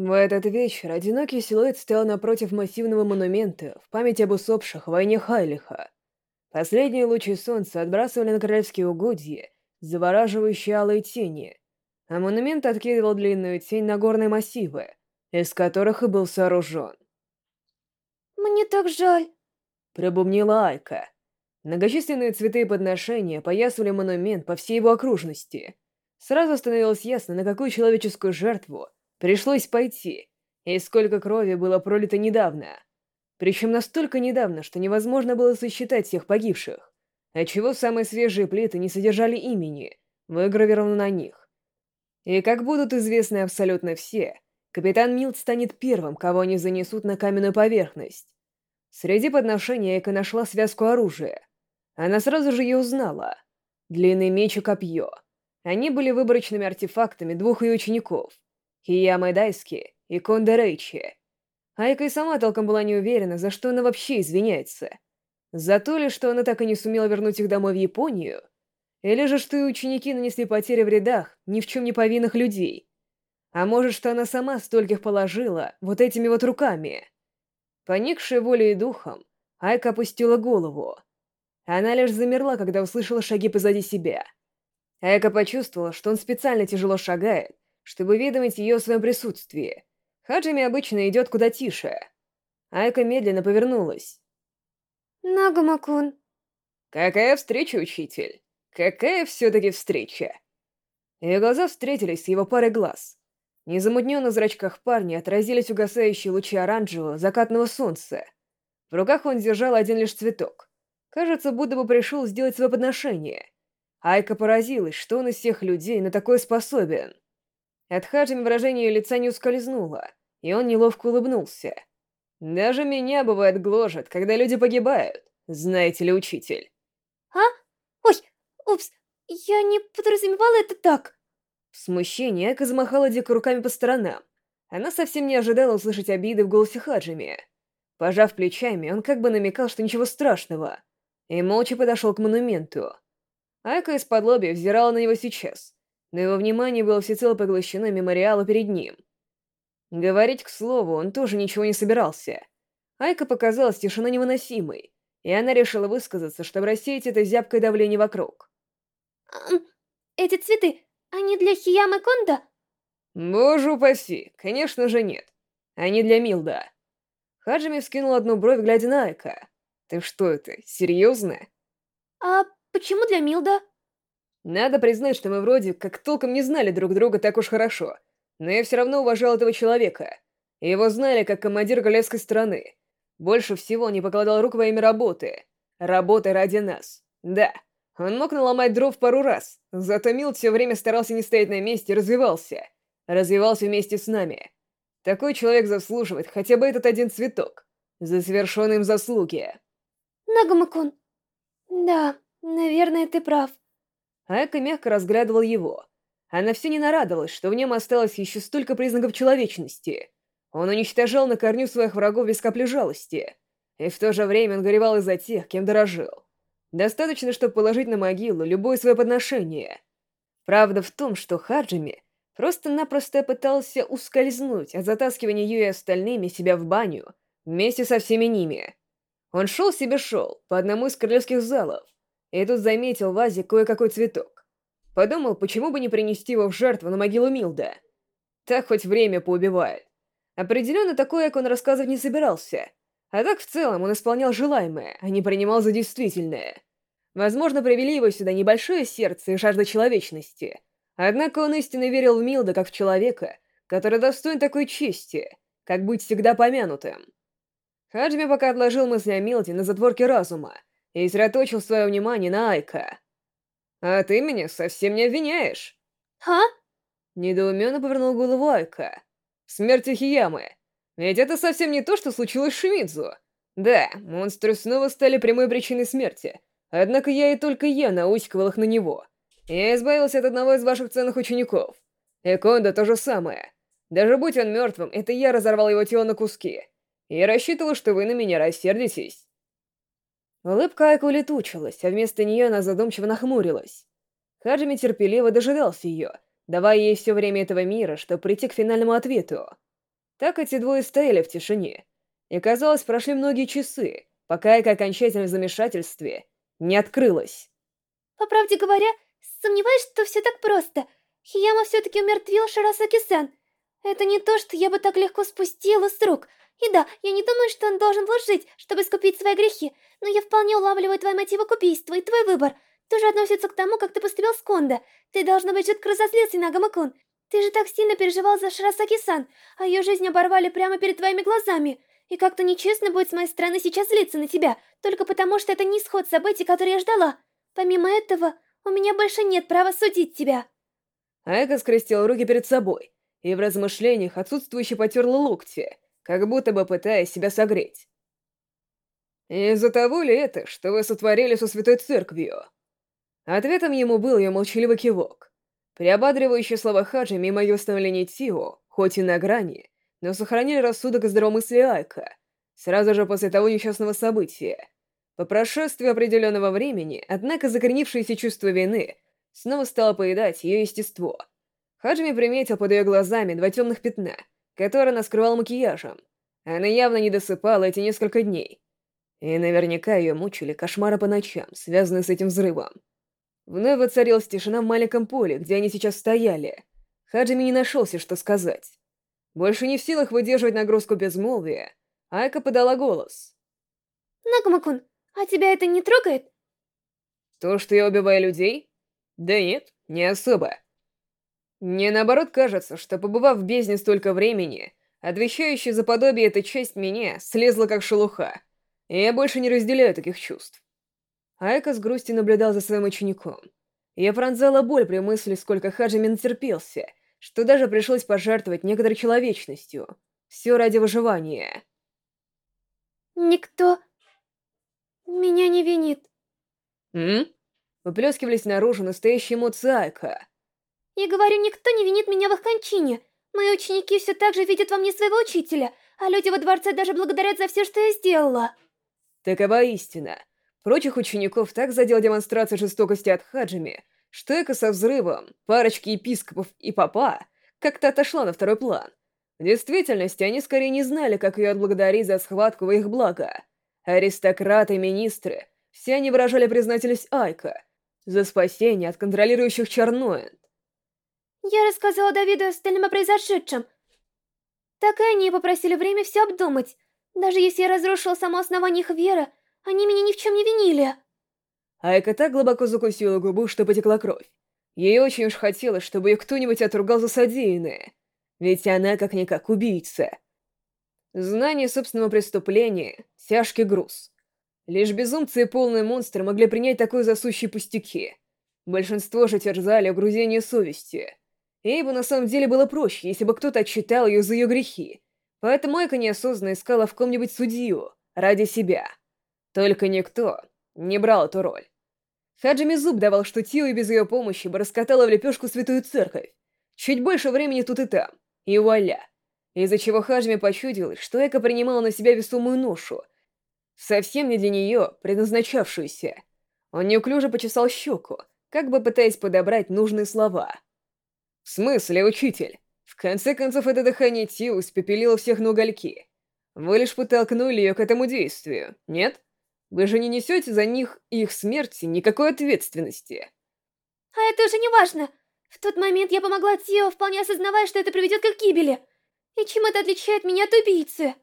В этот вечер одинокий силуэт стоял напротив массивного монумента в память об усопших в войне Хайлиха. Последние лучи солнца отбрасывали на королевские угодья завораживающие алые тени, а монумент откидывал длинную тень на горные массивы, из которых и был сооружен. «Мне так жаль», — пробубнила Айка. Многочисленные цветы и подношения поясывали монумент по всей его окружности. Сразу становилось ясно, на какую человеческую жертву пришлось пойти, и сколько крови было пролито недавно. Причем настолько недавно, что невозможно было сосчитать всех погибших, отчего самые свежие плиты не содержали имени, выгравировано на них. И как будут известны абсолютно все, капитан Милт станет первым, кого они занесут на каменную поверхность. Среди подношений Эка нашла связку оружия. Она сразу же ее узнала. Длинный меч и копье. Они были выборочными артефактами двух ее учеников — Хияма Дайски и Конда Рейчи. Айка и сама толком была не уверена, за что она вообще извиняется. За то ли, что она так и не сумела вернуть их домой в Японию, или же, что и ученики нанесли потери в рядах ни в чем не повинных людей. А может, что она сама стольких положила вот этими вот руками. Поникшая волей и духом, Айка опустила голову. Она лишь замерла, когда услышала шаги позади себя. Айка почувствовала, что он специально тяжело шагает, чтобы уведомить ее о своем присутствии. Хаджими обычно идет куда тише. Айка медленно повернулась. Нагамакун. Какая встреча, учитель? Какая все-таки встреча? Ее глаза встретились с его парой глаз. Незамутненно в зрачках парня отразились угасающие лучи оранжевого закатного солнца. В руках он держал один лишь цветок. Кажется, будто бы пришел сделать свое подношение. Айка поразилась, что он из всех людей на такое способен. От Хаджими выражение лица не ускользнуло, и он неловко улыбнулся. «Даже меня, бывает, гложет, когда люди погибают, знаете ли, учитель». «А? Ой, упс, я не подразумевала это так». В смущении Эка замахала дико руками по сторонам. Она совсем не ожидала услышать обиды в голосе Хаджими. Пожав плечами, он как бы намекал, что ничего страшного, и молча подошел к монументу. Айка из-под лоби взирала на него сейчас, но его внимание было всецело поглощено мемориалу перед ним. Говорить к слову он тоже ничего не собирался. Айка показалась тишина невыносимой, и она решила высказаться, чтобы рассеять это зябкое давление вокруг. «Эти цветы, они для Хиямы Конда?» «Боже упаси, конечно же нет. Они для Милда». Хаджими вскинул одну бровь, глядя на Айка. «Ты что это, серьезно?» «А почему для Милда?» Надо признать, что мы вроде как толком не знали друг друга так уж хорошо, но я все равно уважал этого человека. Его знали как командир королевской страны. Больше всего не покладал рук во имя работы. Работы ради нас. Да, он мог наломать дров пару раз, зато Милт все время старался не стоять на месте и развивался. Развивался вместе с нами. Такой человек заслуживает хотя бы этот один цветок. За совершенные им заслуги. Нагамакун. Да, наверное, ты прав. Айка мягко разглядывал его. Она все не нарадовалась, что в нем осталось еще столько признаков человечности. Он уничтожал на корню своих врагов без капли жалости. И в то же время он горевал из-за тех, кем дорожил. Достаточно, чтобы положить на могилу любое свое подношение. Правда в том, что Хаджими просто-напросто пытался ускользнуть от затаскивания ее и остальными себя в баню вместе со всеми ними. Он шел себе шел по одному из королевских залов, и тут заметил в вазе кое-какой цветок. Подумал, почему бы не принести его в жертву на могилу Милда. Так хоть время поубивает. Определенно, такое, как он рассказывать не собирался. А так, в целом, он исполнял желаемое, а не принимал за действительное. Возможно, привели его сюда небольшое сердце и жажда человечности. Однако он истинно верил в Милда как в человека, который достоин такой чести, как быть всегда помянутым. Хаджми пока отложил мысли о Милде на затворке разума, и сосредоточил свое внимание на Айка. «А ты меня совсем не обвиняешь?» «А?» Недоуменно повернул голову Айка. «В смерти Хиямы. Ведь это совсем не то, что случилось с Шимидзу. Да, монстры снова стали прямой причиной смерти, однако я и только я наускивал их на него. Я избавился от одного из ваших ценных учеников. И Кондо то же самое. Даже будь он мертвым, это я разорвал его тело на куски. Я рассчитывал, что вы на меня рассердитесь. Улыбка Айка улетучилась, а вместо нее она задумчиво нахмурилась. Хаджими терпеливо дожидался ее, давая ей все время этого мира, чтобы прийти к финальному ответу. Так эти двое стояли в тишине. И, казалось, прошли многие часы, пока Айка окончательно в замешательстве не открылась. По правде говоря, сомневаюсь, что все так просто. Хияма все-таки умертвил Шарасаки-сан. Это не то, что я бы так легко спустила с рук. И да, я не думаю, что он должен вложить, чтобы скупить свои грехи, но я вполне улавливаю твои мотивы к убийству и твой выбор. Тоже относится к тому, как ты поступил с Кондо. Ты, должно быть, жутко разозлился на Гамакун. Ты же так сильно переживал за Шарасаки-сан, а ее жизнь оборвали прямо перед твоими глазами. И как-то нечестно будет с моей стороны сейчас злиться на тебя, только потому что это не исход событий, который я ждала. Помимо этого, у меня больше нет права судить тебя. Айка скрестил руки перед собой, и в размышлениях отсутствующе потерла локти, как будто бы пытаясь себя согреть. «Из-за того ли это, что вы сотворили со Святой Церковью?» Ответом ему был ее молчаливый кивок. Приободривающие слова Хаджи мимо ее установления Тио, хоть и на грани, но сохранили рассудок и здравомыслие Айка, сразу же после того несчастного события. По прошествии определенного времени, однако закоренившееся чувство вины снова стало поедать ее естество. Хаджими приметил под ее глазами два темных пятна, которые она скрывала макияжем. Она явно не досыпала эти несколько дней. И наверняка ее мучили кошмары по ночам, связанные с этим взрывом. Вновь воцарилась тишина в маленьком поле, где они сейчас стояли. Хаджими не нашелся, что сказать. Больше не в силах выдерживать нагрузку безмолвия, Айка подала голос. Нагамакун, а тебя это не трогает? То, что я убиваю людей? Да нет, не особо. Мне наоборот кажется, что побывав в бездне столько времени, отвечающая за подобие эта часть меня слезла как шелуха, и я больше не разделяю таких чувств. Айка с грустью наблюдал за своим учеником. Я пронзала боль при мысли, сколько Хаджими натерпелся, что даже пришлось пожертвовать некоторой человечностью. Все ради выживания. Никто меня не винит. М? Выплескивались наружу настоящие эмоции Айка. Я говорю, никто не винит меня в их кончине. Мои ученики все так же видят во мне своего учителя, а люди во дворце даже благодарят за все, что я сделала. Такова истина. Прочих учеников так задел демонстрация жестокости от Хаджими, что эко со взрывом парочки епископов и папа как-то отошла на второй план. В действительности, они скорее не знали, как ее отблагодарить за схватку во их благо. Аристократы министры, все они выражали признательность Айка за спасение от контролирующих Черноэнд. Я рассказала Давиду и остальным о произошедшем. Так и они попросили время все обдумать. Даже если я разрушила само основание их веры, они меня ни в чем не винили. Айка так глубоко закусила губу, что потекла кровь. Ей очень уж хотелось, чтобы ее кто-нибудь отругал за содеянное. Ведь она как-никак убийца. Знание собственного преступления — тяжкий груз. Лишь безумцы и полные монстры могли принять такое засущие пустяки. Большинство же терзали угрузение совести. Эйбу на самом деле было проще, если бы кто-то отчитал ее за ее грехи. Поэтому Айка неосознанно искала в ком-нибудь судью ради себя. Только никто не брал эту роль. Хаджими зуб давал, что Тио и без ее помощи бы раскатала в лепешку святую церковь. Чуть больше времени тут и там. И вуаля. Из-за чего Хаджими почудилось, что Эка принимала на себя весомую ношу, совсем не для нее предназначавшуюся. Он неуклюже почесал щеку, как бы пытаясь подобрать нужные слова. «В смысле, учитель? В конце концов, это дыхание Тио испепелило всех на угольки. Вы лишь подтолкнули ее к этому действию, нет?» Вы же не несете за них и их смерти никакой ответственности. А это уже не важно. В тот момент я помогла Тио, вполне осознавая, что это приведет к гибели. И чем это отличает меня от убийцы?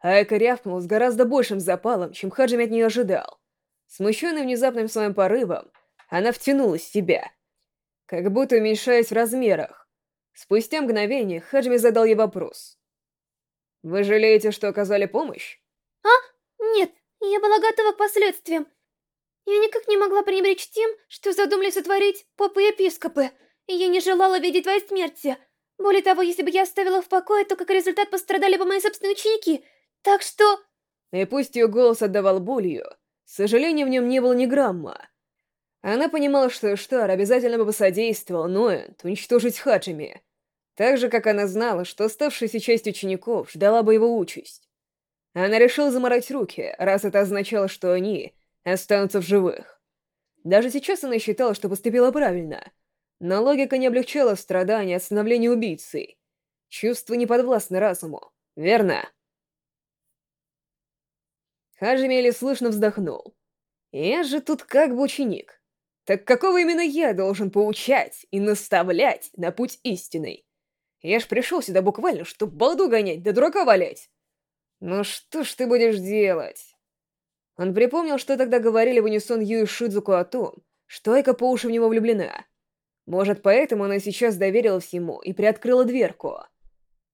Айка рявкнул с гораздо большим запалом, чем Хаджими от нее ожидал. Смущенный внезапным своим порывом, она втянулась в себя, как будто уменьшаясь в размерах. Спустя мгновение Хаджими задал ей вопрос. «Вы жалеете, что оказали помощь?» «А? Нет, я была готова к последствиям. Я никак не могла пренебречь тем, что задумали сотворить попы и епископы, и я не желала видеть твоей смерти. Более того, если бы я оставила в покое, то как результат пострадали бы мои собственные ученики. Так что... И пусть ее голос отдавал болью, сожаления в нем не было ни грамма. Она понимала, что Эштар обязательно бы посодействовал Ноэнд уничтожить Хаджими, так же, как она знала, что оставшаяся часть учеников ждала бы его участь. Она решила заморать руки, раз это означало, что они останутся в живых. Даже сейчас она считала, что поступила правильно, но логика не облегчала страдания от становления убийцей. Чувства не подвластны разуму, верно? Хаджими еле слышно вздохнул. Я же тут как бы ученик. Так какого именно я должен поучать и наставлять на путь истинный? Я ж пришел сюда буквально, чтоб балду гонять, да дурака валять. Ну что ж ты будешь делать? Он припомнил, что тогда говорили в унисон Ю и Шидзуку о том, что Айка по уши в него влюблена. Может, поэтому она сейчас доверила всему и приоткрыла дверку.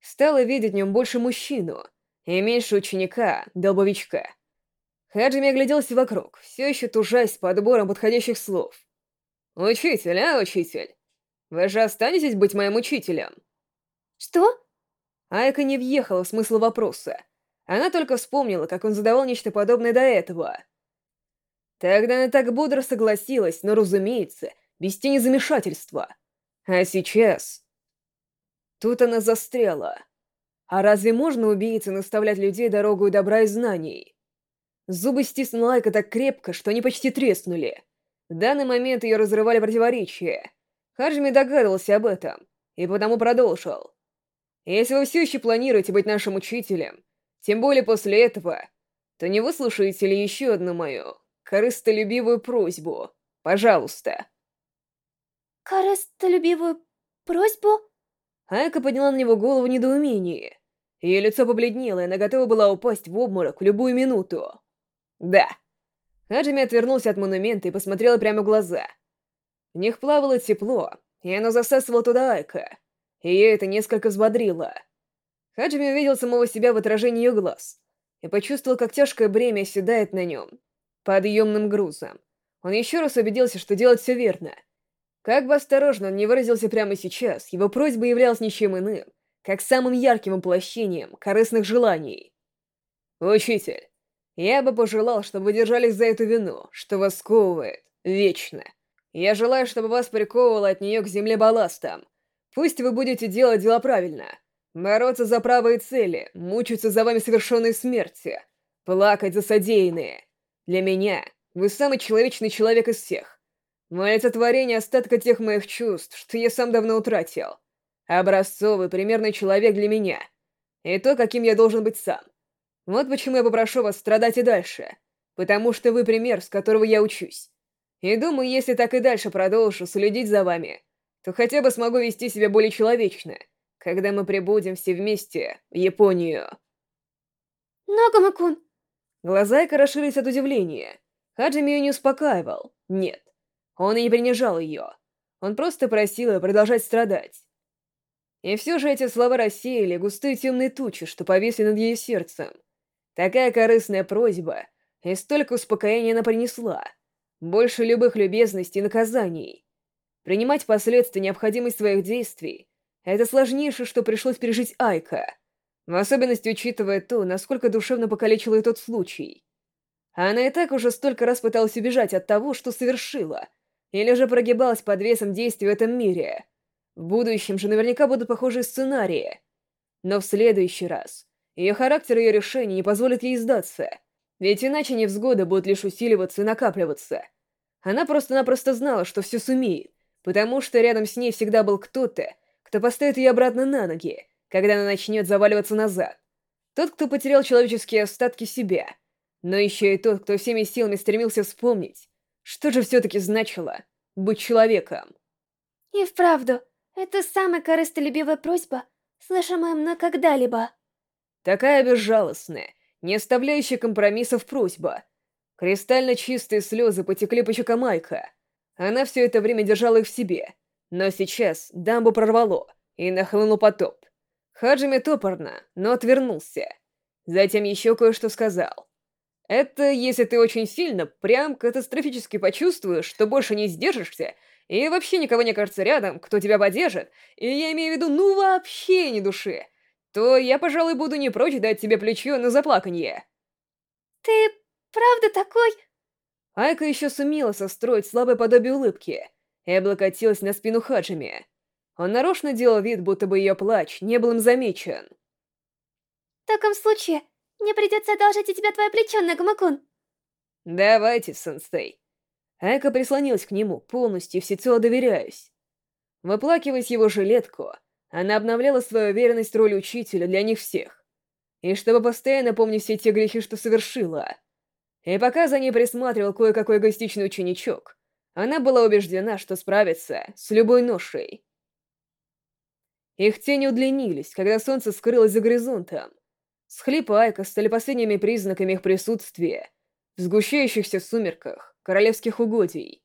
Стала видеть в нем больше мужчину и меньше ученика, долбовичка. Хаджими огляделся вокруг, все еще тужась с подбором подходящих слов. «Учитель, а, учитель? Вы же останетесь быть моим учителем?» «Что?» Айка не въехала в смысл вопроса. Она только вспомнила, как он задавал нечто подобное до этого. Тогда она так бодро согласилась, но, разумеется, без тени замешательства. А сейчас... Тут она застряла. А разве можно убийце наставлять людей дорогу добра и знаний? Зубы стиснула Айка так крепко, что они почти треснули. В данный момент ее разрывали противоречия. Хаджими догадывался об этом, и потому продолжил. «Если вы все еще планируете быть нашим учителем, тем более после этого, то не выслушаете ли еще одну мою корыстолюбивую просьбу? Пожалуйста». «Корыстолюбивую просьбу?» Айка подняла на него голову в недоумении. Ее лицо побледнело, и она готова была упасть в обморок в любую минуту. «Да». Хаджими отвернулся от монумента и посмотрела прямо в глаза. В них плавало тепло, и оно засасывало туда Айка. Ее это несколько взбодрило. Хаджими увидел самого себя в отражении ее глаз и почувствовал, как тяжкое бремя оседает на нем, подъемным грузом. Он еще раз убедился, что делает все верно. Как бы осторожно он не выразился прямо сейчас, его просьба являлась ничем иным, как самым ярким воплощением корыстных желаний. «Учитель, я бы пожелал, чтобы вы держались за эту вину, что вас сковывает вечно. Я желаю, чтобы вас приковывало от нее к земле балластом. Пусть вы будете делать дела правильно, бороться за правые цели, мучиться за вами совершенной смерти, плакать за содеянные. Для меня вы самый человечный человек из всех. Мое олицетворение остатка тех моих чувств, что я сам давно утратил. Образцовый, примерный человек для меня. И то, каким я должен быть сам. Вот почему я попрошу вас страдать и дальше. Потому что вы пример, с которого я учусь. И думаю, если так и дальше продолжу следить за вами, то хотя бы смогу вести себя более человечно, когда мы прибудем все вместе в Японию. Нагамакун. Глаза Эка расширились от удивления. Хаджими ее не успокаивал. Нет. Он и не принижал ее. Он просто просил ее продолжать страдать. И все же эти слова рассеяли густые темные тучи, что повисли над ее сердцем. Такая корыстная просьба, и столько успокоения она принесла. Больше любых любезностей и наказаний. Принимать последствия необходимость своих действий — это сложнейшее, что пришлось пережить Айка, в особенности учитывая то, насколько душевно покалечила и тот случай. Она и так уже столько раз пыталась убежать от того, что совершила, или же прогибалась под весом действий в этом мире. В будущем же наверняка будут похожие сценарии. Но в следующий раз ее характер и ее решение не позволят ей сдаться, ведь иначе невзгоды будут лишь усиливаться и накапливаться. Она просто-напросто знала, что все сумеет, потому что рядом с ней всегда был кто-то, кто поставит ее обратно на ноги, когда она начнет заваливаться назад. Тот, кто потерял человеческие остатки себя, но еще и тот, кто всеми силами стремился вспомнить, что же все-таки значило быть человеком. И вправду, это самая корыстолюбивая просьба, слышимая мной когда-либо. Такая безжалостная, не оставляющая компромиссов просьба. Кристально чистые слезы потекли по щекам Майка. Она все это время держала их в себе. Но сейчас дамбу прорвало, и нахлынул потоп. Хаджими топорно, но отвернулся. Затем еще кое-что сказал. Это если ты очень сильно, прям катастрофически почувствуешь, что больше не сдержишься, и вообще никого не кажется рядом, кто тебя поддержит, и я имею в виду ну вообще ни души, то я, пожалуй, буду не прочь дать тебе плечо на заплаканье. Ты правда такой... Айка еще сумела состроить слабое подобие улыбки и облокотилась на спину Хаджими. Он нарочно делал вид, будто бы ее плач не был им замечен. В таком случае, мне придется одолжить у тебя твое плечо, Нагамакун. Давайте, сенсей. Айка прислонилась к нему, полностью всецело доверяясь. Выплакиваясь его жилетку, она обновляла свою уверенность в роли учителя для них всех. И чтобы постоянно помнить все те грехи, что совершила. И пока за ней присматривал кое-какой эгоистичный ученичок, она была убеждена, что справится с любой ношей. Их тени удлинились, когда солнце скрылось за горизонтом. Схлип Айка стали последними признаками их присутствия в сгущающихся сумерках королевских угодий.